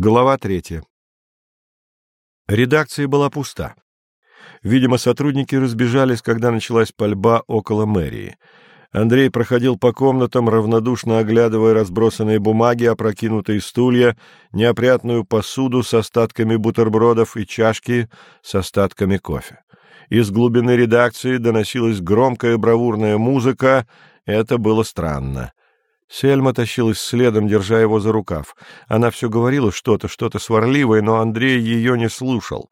Глава третья. Редакция была пуста. Видимо, сотрудники разбежались, когда началась пальба около мэрии. Андрей проходил по комнатам, равнодушно оглядывая разбросанные бумаги, опрокинутые стулья, неопрятную посуду с остатками бутербродов и чашки с остатками кофе. Из глубины редакции доносилась громкая бравурная музыка. Это было странно. Сельма тащилась следом, держа его за рукав. Она все говорила что-то, что-то сварливое, но Андрей ее не слушал.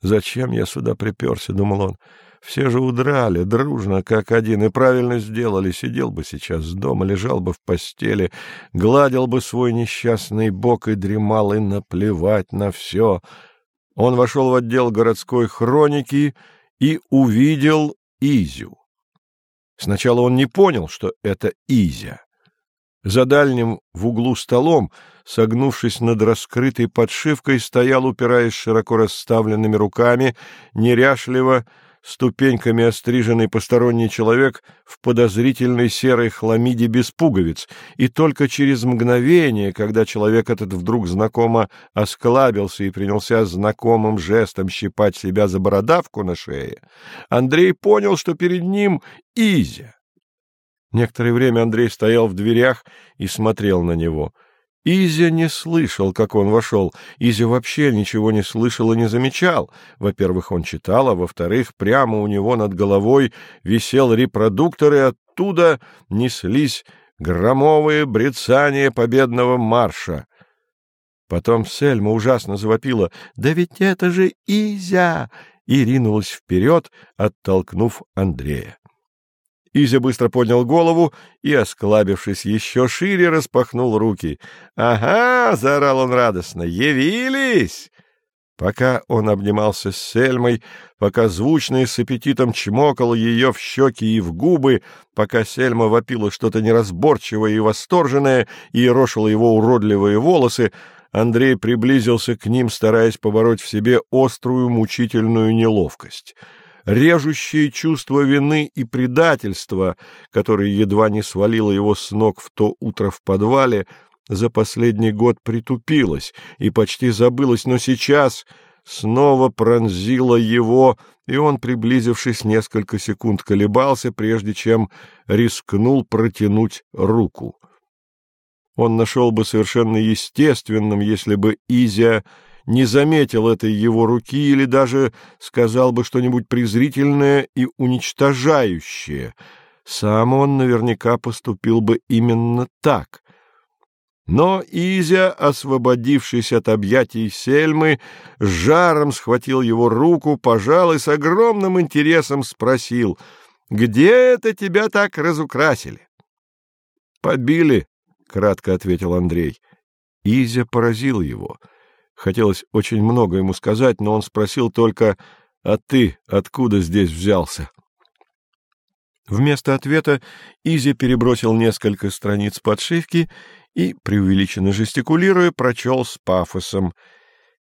«Зачем я сюда приперся?» — думал он. «Все же удрали, дружно, как один, и правильно сделали. Сидел бы сейчас дома, лежал бы в постели, гладил бы свой несчастный бок и дремал, и наплевать на все». Он вошел в отдел городской хроники и увидел Изю. Сначала он не понял, что это Изя. За дальним в углу столом, согнувшись над раскрытой подшивкой, стоял, упираясь широко расставленными руками, неряшливо, ступеньками остриженный посторонний человек в подозрительной серой хламиде без пуговиц, и только через мгновение, когда человек этот вдруг знакомо осклабился и принялся знакомым жестом щипать себя за бородавку на шее, Андрей понял, что перед ним Изя. Некоторое время Андрей стоял в дверях и смотрел на него. Изя не слышал, как он вошел. Изя вообще ничего не слышал и не замечал. Во-первых, он читал, а во-вторых, прямо у него над головой висел репродуктор, и оттуда неслись громовые брецания победного марша. Потом Сельма ужасно завопила «Да ведь это же Изя!» и ринулась вперед, оттолкнув Андрея. Изя быстро поднял голову и, осклабившись еще шире, распахнул руки. «Ага!» — заорал он радостно. «Явились!» Пока он обнимался с Сельмой, пока звучно и с аппетитом чмокал ее в щеки и в губы, пока Сельма вопила что-то неразборчивое и восторженное и рошила его уродливые волосы, Андрей приблизился к ним, стараясь побороть в себе острую мучительную неловкость — режущее чувство вины и предательства, которое едва не свалило его с ног в то утро в подвале, за последний год притупилось и почти забылось, но сейчас снова пронзило его, и он, приблизившись несколько секунд, колебался, прежде чем рискнул протянуть руку. Он нашел бы совершенно естественным, если бы Изя не заметил этой его руки или даже сказал бы что-нибудь презрительное и уничтожающее. Сам он наверняка поступил бы именно так. Но Изя, освободившись от объятий Сельмы, с жаром схватил его руку, пожал и с огромным интересом спросил, «Где это тебя так разукрасили?» «Побили», — кратко ответил Андрей. Изя поразил его — Хотелось очень много ему сказать, но он спросил только «А ты откуда здесь взялся?» Вместо ответа Изи перебросил несколько страниц подшивки и, преувеличенно жестикулируя, прочел с пафосом —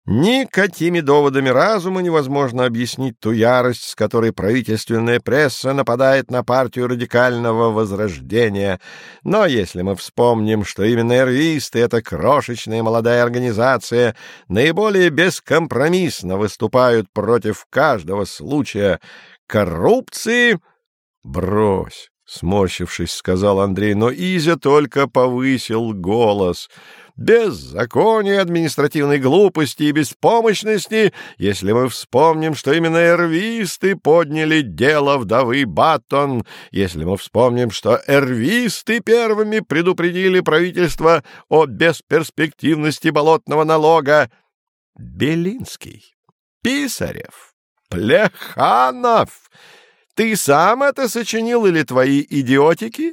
Никакими доводами разума невозможно объяснить ту ярость, с которой правительственная пресса нападает на партию радикального возрождения. Но если мы вспомним, что именно эрвисты, эта крошечная молодая организация, наиболее бескомпромиссно выступают против каждого случая коррупции... Брось! — сморщившись, сказал Андрей, но Изя только повысил голос. «Беззаконие, административной глупости и беспомощности, если мы вспомним, что именно эрвисты подняли дело вдовы Баттон, если мы вспомним, что эрвисты первыми предупредили правительство о бесперспективности болотного налога. Белинский, Писарев, Плеханов...» Ты сам это сочинил или твои идиотики?